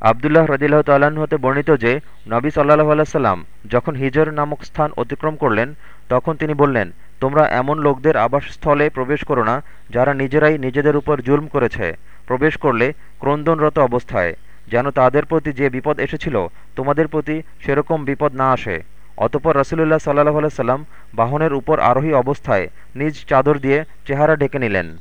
আবদুল্লাহ রদিল্লাহ তাল্লাহ্ন হতে বর্ণিত যে, নবী সাল্লাহ আল্লাহ যখন হিজর নামক স্থান অতিক্রম করলেন, তখন তিনি বললেন, তোমরা এমন লোকদের আবাসস্থলে প্রবেশ করো না, যারা নিজেরাই নিজেদের উপর জুলম করেছে। প্রবেশ করলে ক্রন্দনরত অবস্থায়। যেন তাদের প্রতি যে বিপদ এসেছিল, তোমাদের প্রতি সেরকম বিপদ না আসে। অতপর রসুলুল্লাহ সাল্লাহ আল্লাহ সাল্লাম বাহনের উপর আরোহী অবস্থায় নিজ চাদর দিয়ে চেহারা ঢেকে নিলেন।